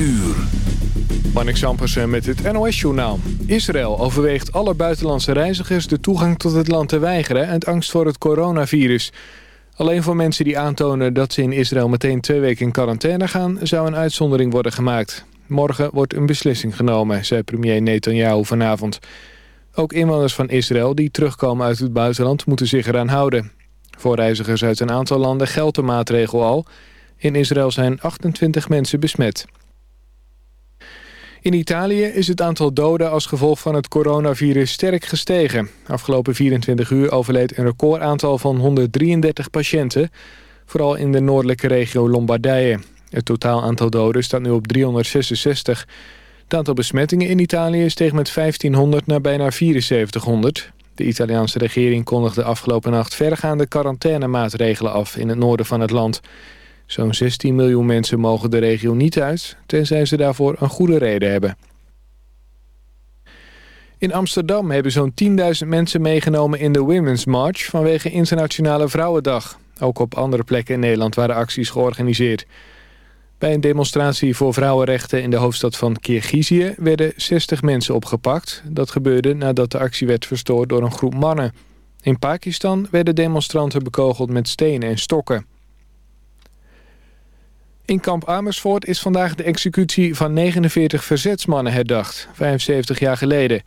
uur. Sampersen met het NOS-journaal. Israël overweegt alle buitenlandse reizigers de toegang tot het land te weigeren... uit angst voor het coronavirus. Alleen voor mensen die aantonen dat ze in Israël meteen twee weken in quarantaine gaan... zou een uitzondering worden gemaakt. Morgen wordt een beslissing genomen, zei premier Netanyahu vanavond. Ook inwoners van Israël die terugkomen uit het buitenland moeten zich eraan houden. Voor reizigers uit een aantal landen geldt de maatregel al. In Israël zijn 28 mensen besmet. In Italië is het aantal doden als gevolg van het coronavirus sterk gestegen. Afgelopen 24 uur overleed een recordaantal van 133 patiënten... vooral in de noordelijke regio Lombardije. Het totaal aantal doden staat nu op 366. Het aantal besmettingen in Italië steeg met 1500 naar bijna 7400. De Italiaanse regering kondigde afgelopen nacht vergaande quarantainemaatregelen af in het noorden van het land. Zo'n 16 miljoen mensen mogen de regio niet uit, tenzij ze daarvoor een goede reden hebben. In Amsterdam hebben zo'n 10.000 mensen meegenomen in de Women's March vanwege Internationale Vrouwendag. Ook op andere plekken in Nederland waren acties georganiseerd. Bij een demonstratie voor vrouwenrechten in de hoofdstad van Kirgizië werden 60 mensen opgepakt. Dat gebeurde nadat de actie werd verstoord door een groep mannen. In Pakistan werden demonstranten bekogeld met stenen en stokken. In kamp Amersfoort is vandaag de executie van 49 verzetsmannen herdacht, 75 jaar geleden.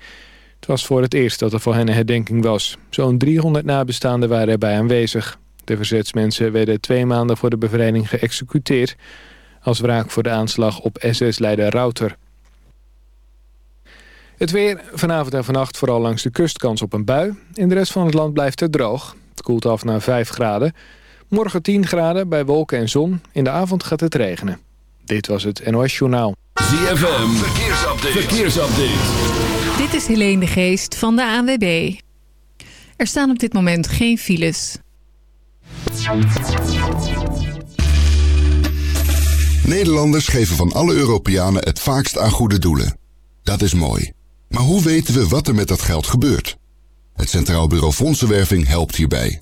Het was voor het eerst dat er voor hen een herdenking was. Zo'n 300 nabestaanden waren erbij aanwezig. De verzetsmensen werden twee maanden voor de bevrijding geëxecuteerd... als wraak voor de aanslag op SS-leider Rauter. Het weer, vanavond en vannacht vooral langs de kust kans op een bui. In de rest van het land blijft het droog. Het koelt af naar 5 graden. Morgen 10 graden bij wolken en zon. In de avond gaat het regenen. Dit was het NOS Journaal. ZFM, verkeersupdate. verkeersupdate. Dit is Helene de Geest van de ANWB. Er staan op dit moment geen files. Nederlanders geven van alle Europeanen het vaakst aan goede doelen. Dat is mooi. Maar hoe weten we wat er met dat geld gebeurt? Het Centraal Bureau Fondsenwerving helpt hierbij.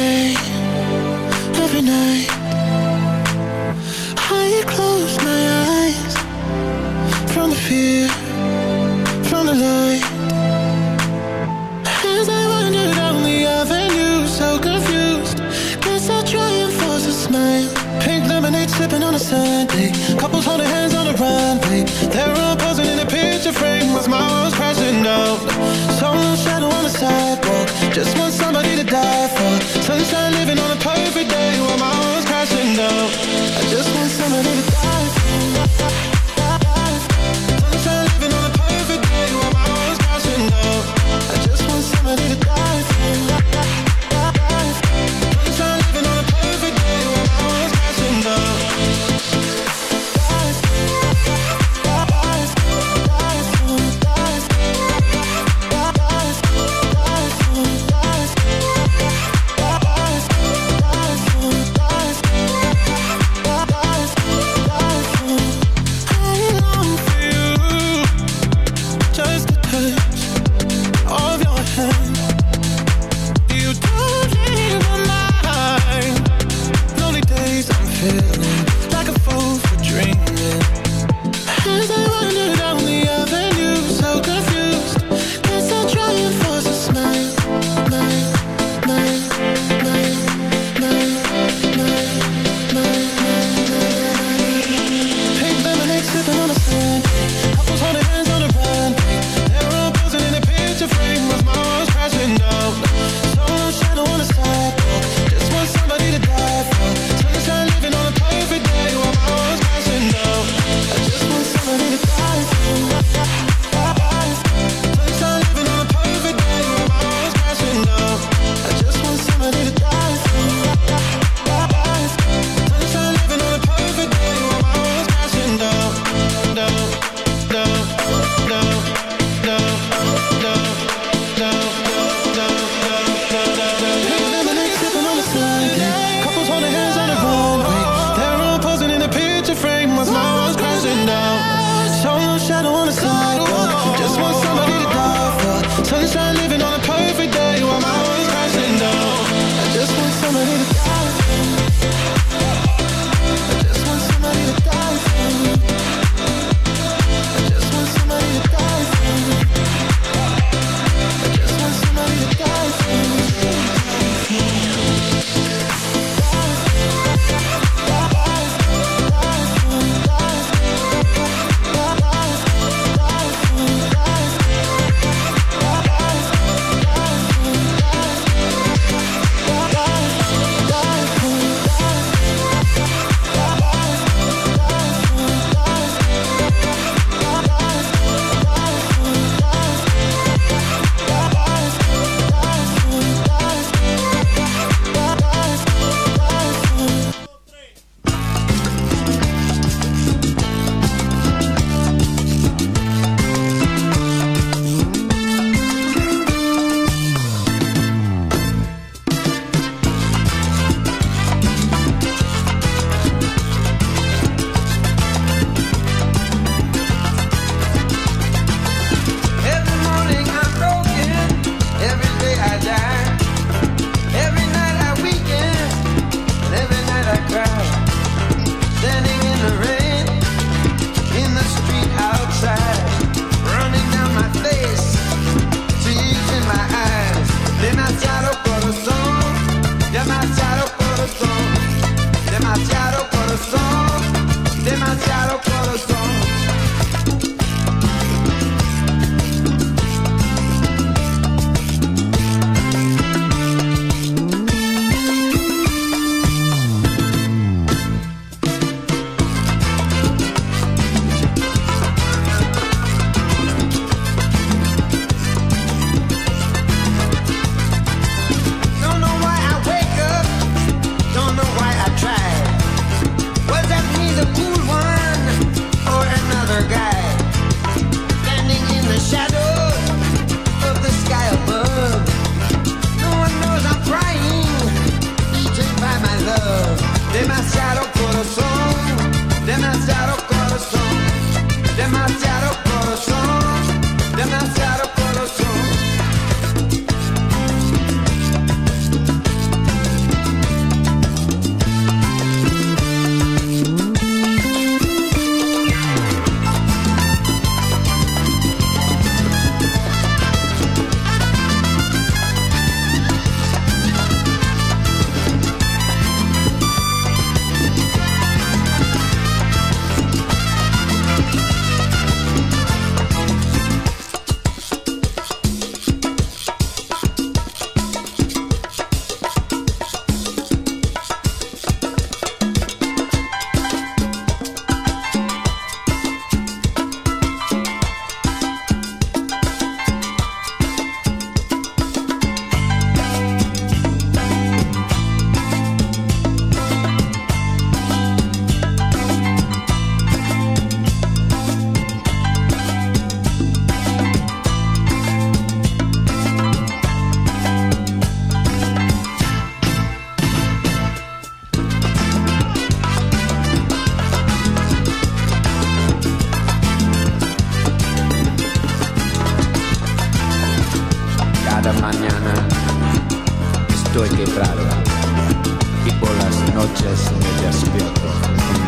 Day, every night.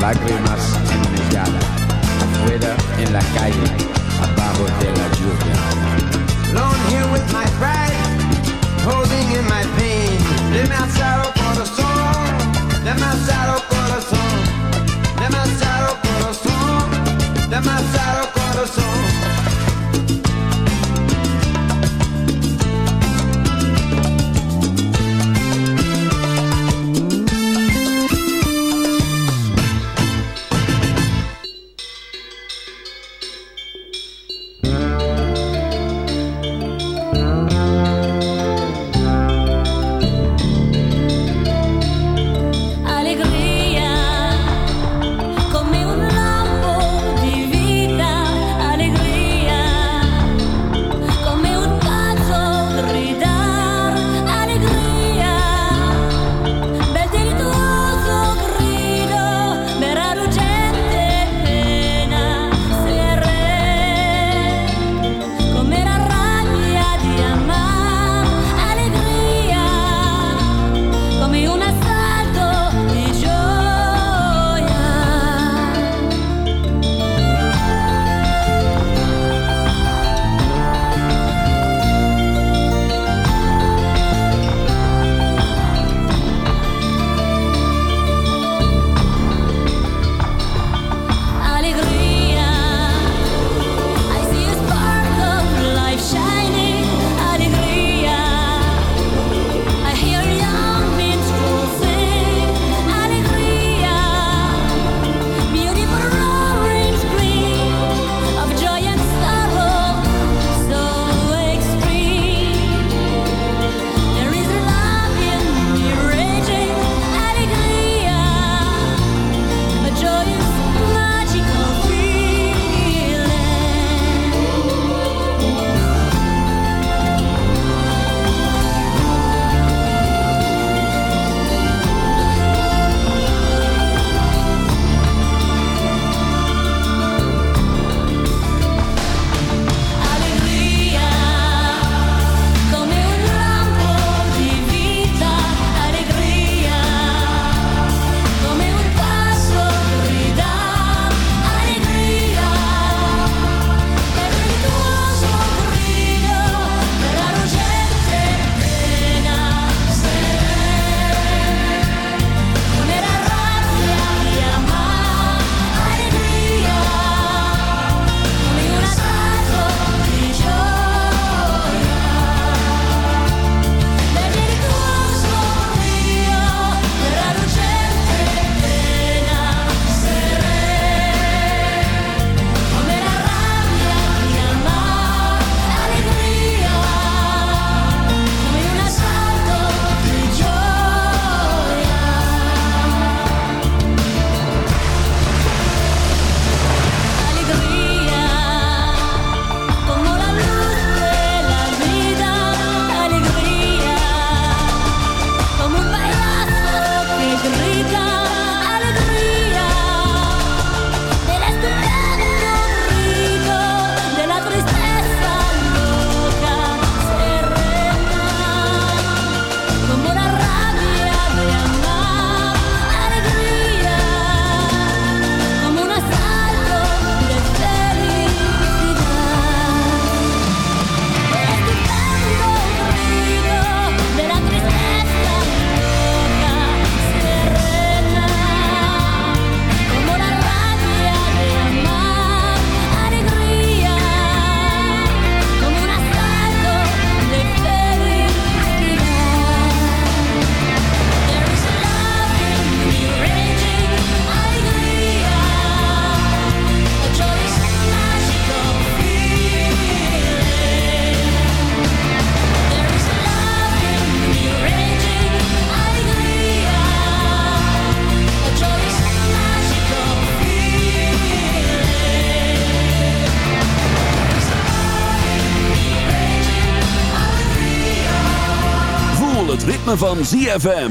lágrimas en mi cara, afuera en la calle, abajo de la lluvia. Alone here with my pride, holding in my pain, de demasiado corazón, demasiado corazón, demasiado corazón, demasiado corazón. Van ZFM.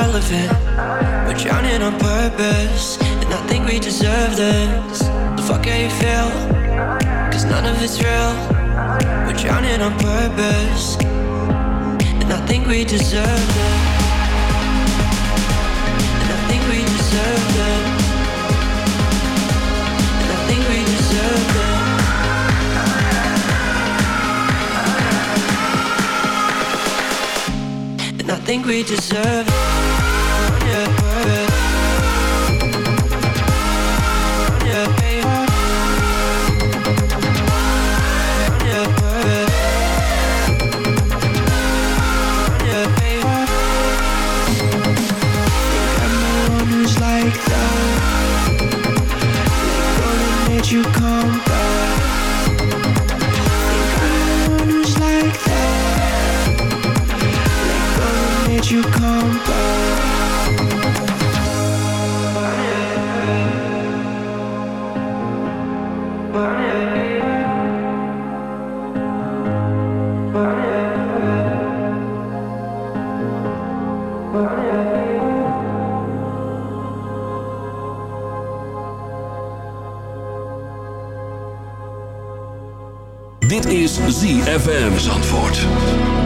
Irrelevant. We're drowning on purpose, and I think we deserve this. The fuck how you feel, cause none of it's real. We're drowning on purpose, and I think we deserve it. And I think we deserve it. And I think we deserve it. And I think we deserve it. Is ZFM Zandvoort.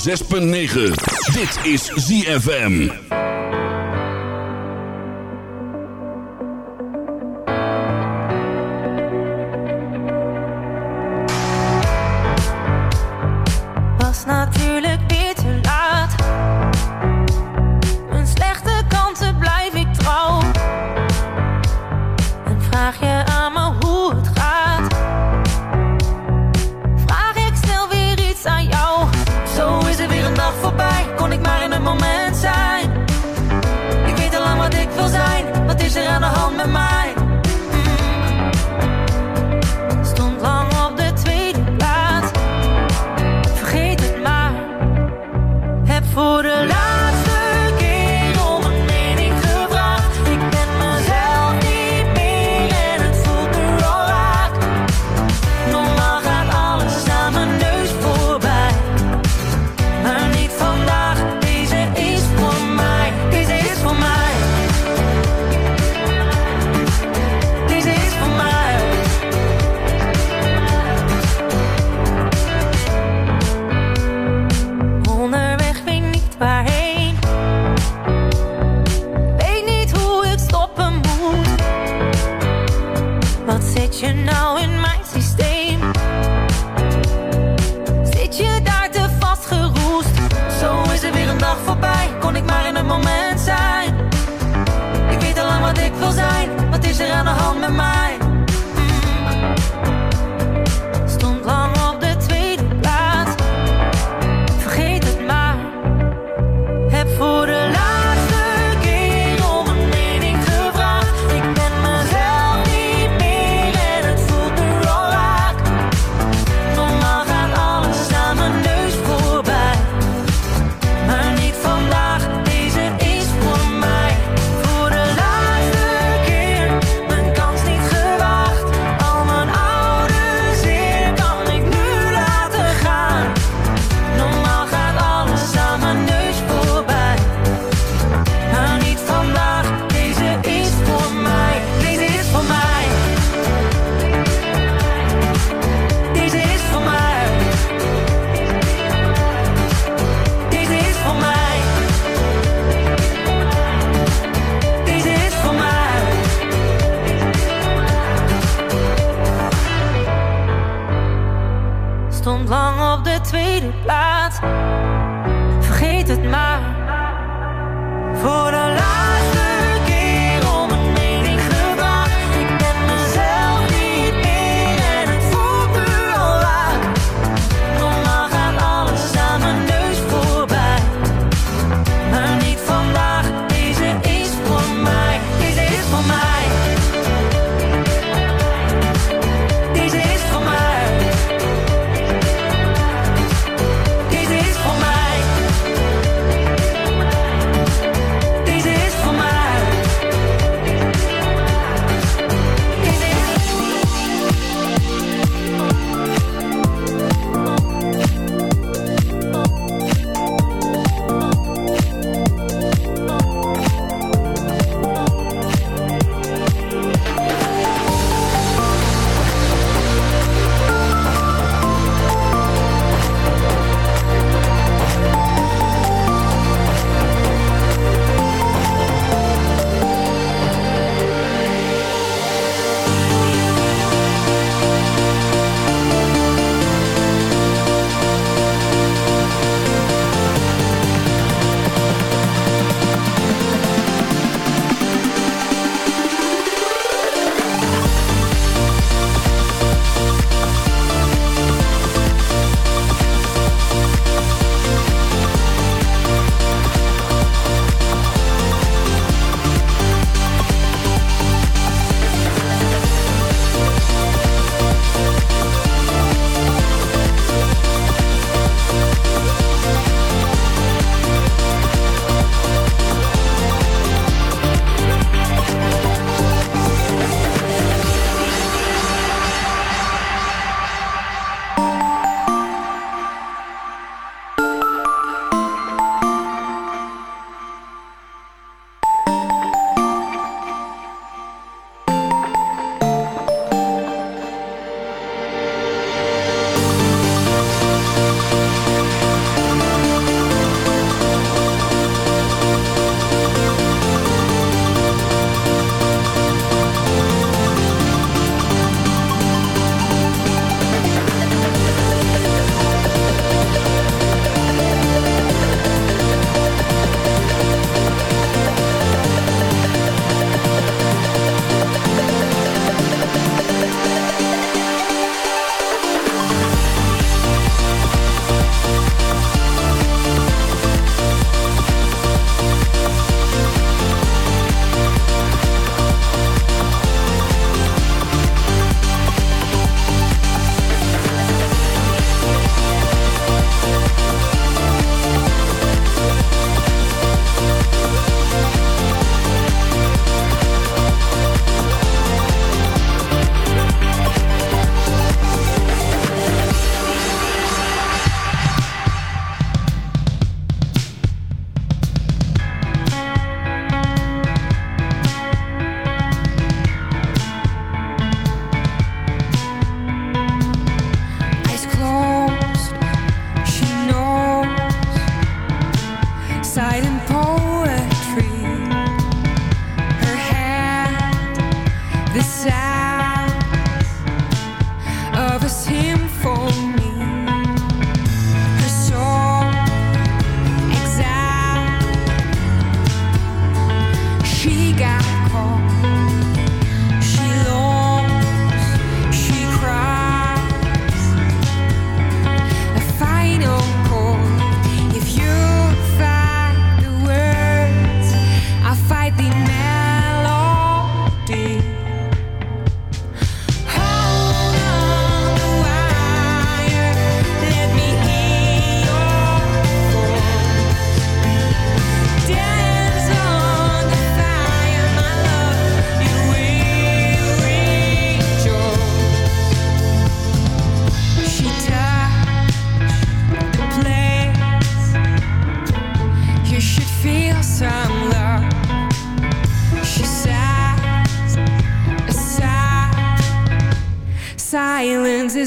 106.9. Dit is ZFM.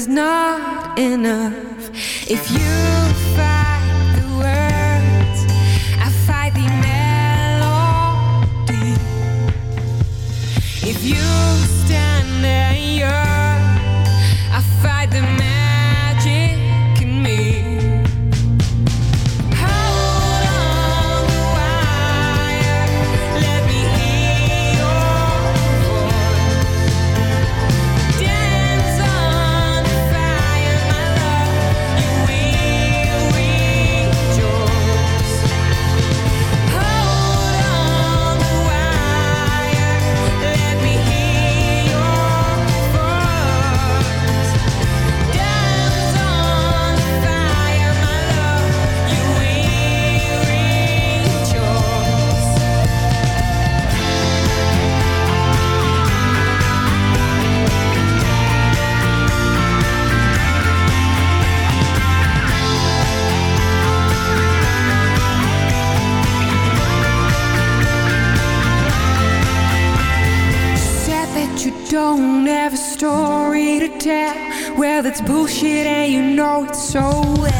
Is not enough. If you fight it's bullshit and you know it so well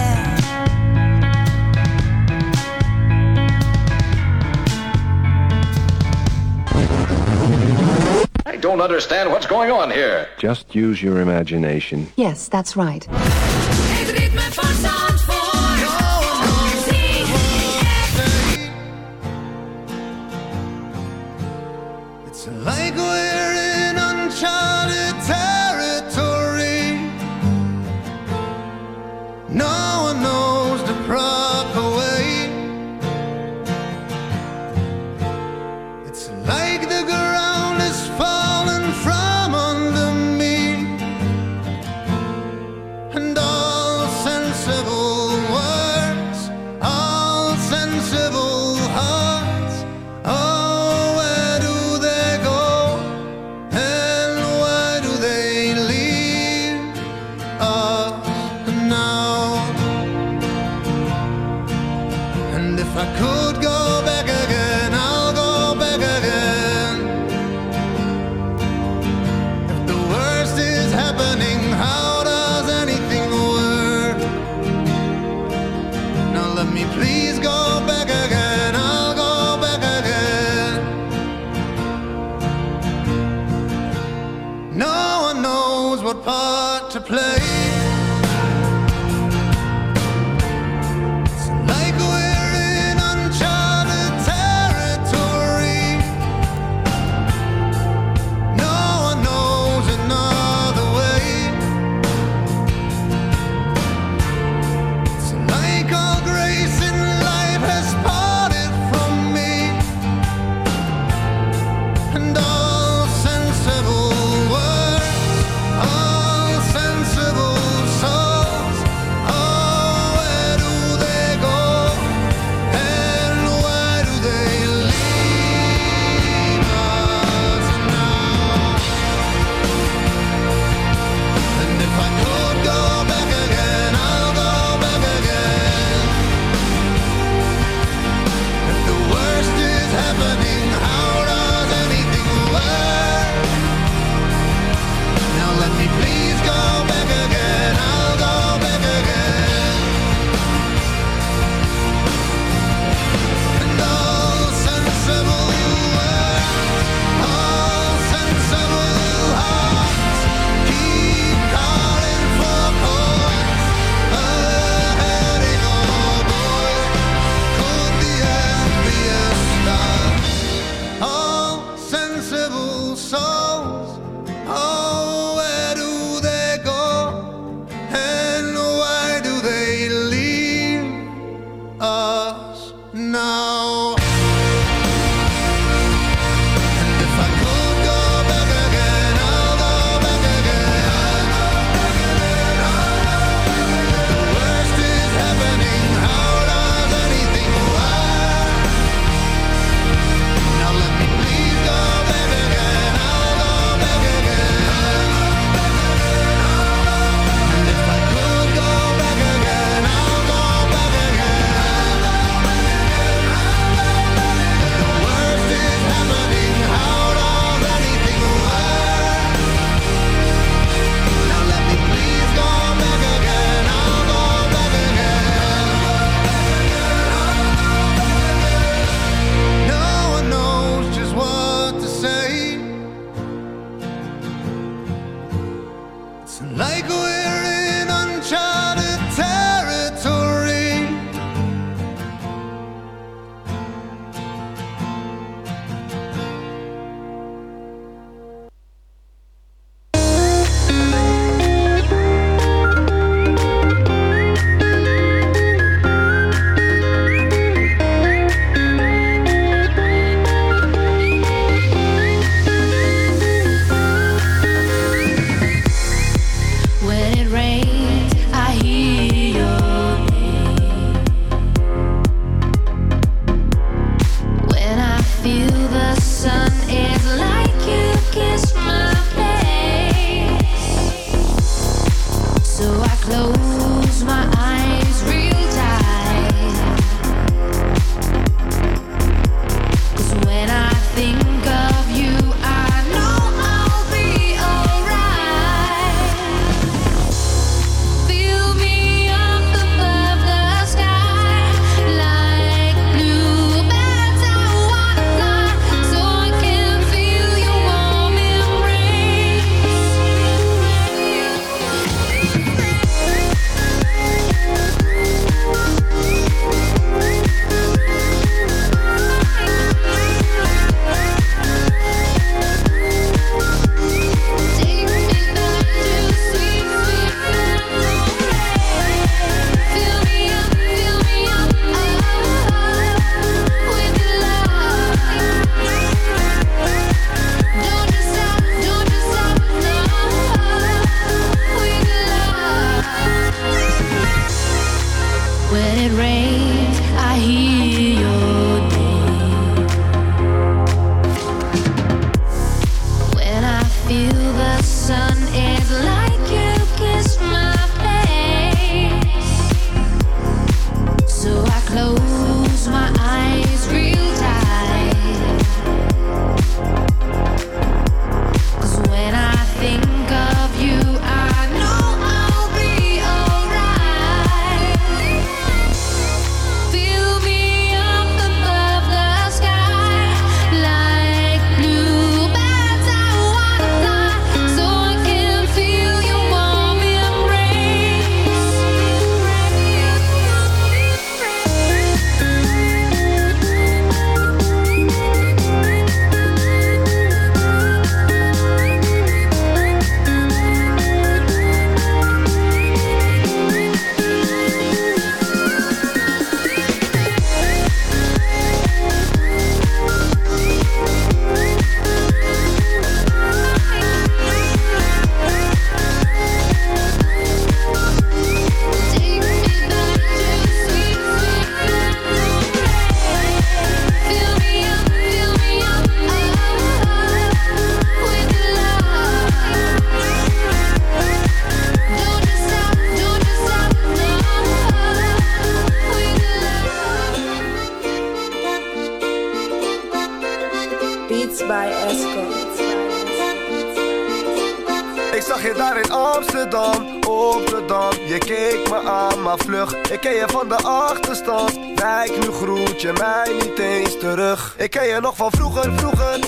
I don't understand what's going on here. Just use your imagination. Yes, that's right. It's like je nog van vroeger, vroeger.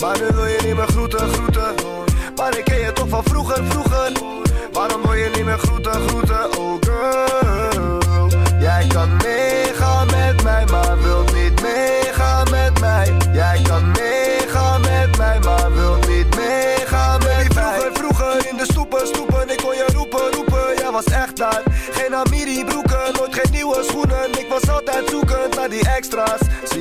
Maar nu wil je niet meer groeten, groeten. Maar ik ken je toch van vroeger, vroeger. Waarom wil je niet meer groeten, groeten, oh girl. Jij kan meegaan met mij, maar wilt niet meegaan met mij. Jij kan meegaan met mij, maar wilt niet meegaan met mij. Vroeger, vroeger in de stoepen, stoepen? Ik kon je roepen, roepen, jij was echt daar. Geen Amiri broeken, nooit geen nieuwe schoenen. Ik was altijd zoekend naar die extra's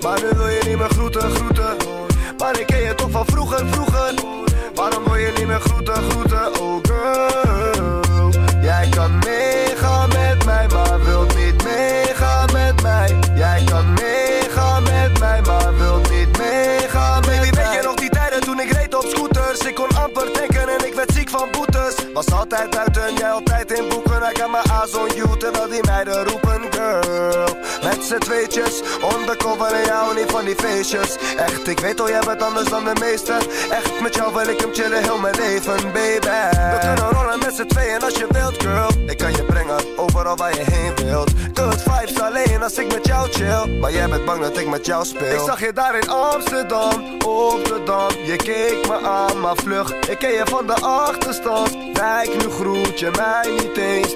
Maar nu wil je niet meer groeten, groeten. Maar ik ken je toch van vroeger, vroeger. Waarom wil je niet meer groeten, groeten, oh girl? Jij kan meegaan met mij, maar wilt niet meegaan met mij. Jij kan meegaan met mij, maar wilt niet meegaan met Baby, mij. weet je nog die tijden toen ik reed op scooters? Ik kon amper denken en ik werd ziek van boetes. Was altijd uit en jij altijd in boeken I got my eyes on you, terwijl die meiden roepen girl. Met z'n tweetjes, undercover en jou niet van die feestjes. Echt, ik weet al, jij bent anders dan de meesten Echt, met jou wil ik hem chillen heel mijn leven, baby. We kunnen rollen met z'n tweeën als je wilt, girl. Ik kan je brengen, overal waar je heen wilt. Good vibes alleen als ik met jou chill. Maar jij bent bang dat ik met jou speel. Ik zag je daar in Amsterdam, op de Dam. Je keek me aan, maar vlug. Ik ken je van de achterstand. Kijk, nu groet je mij niet eens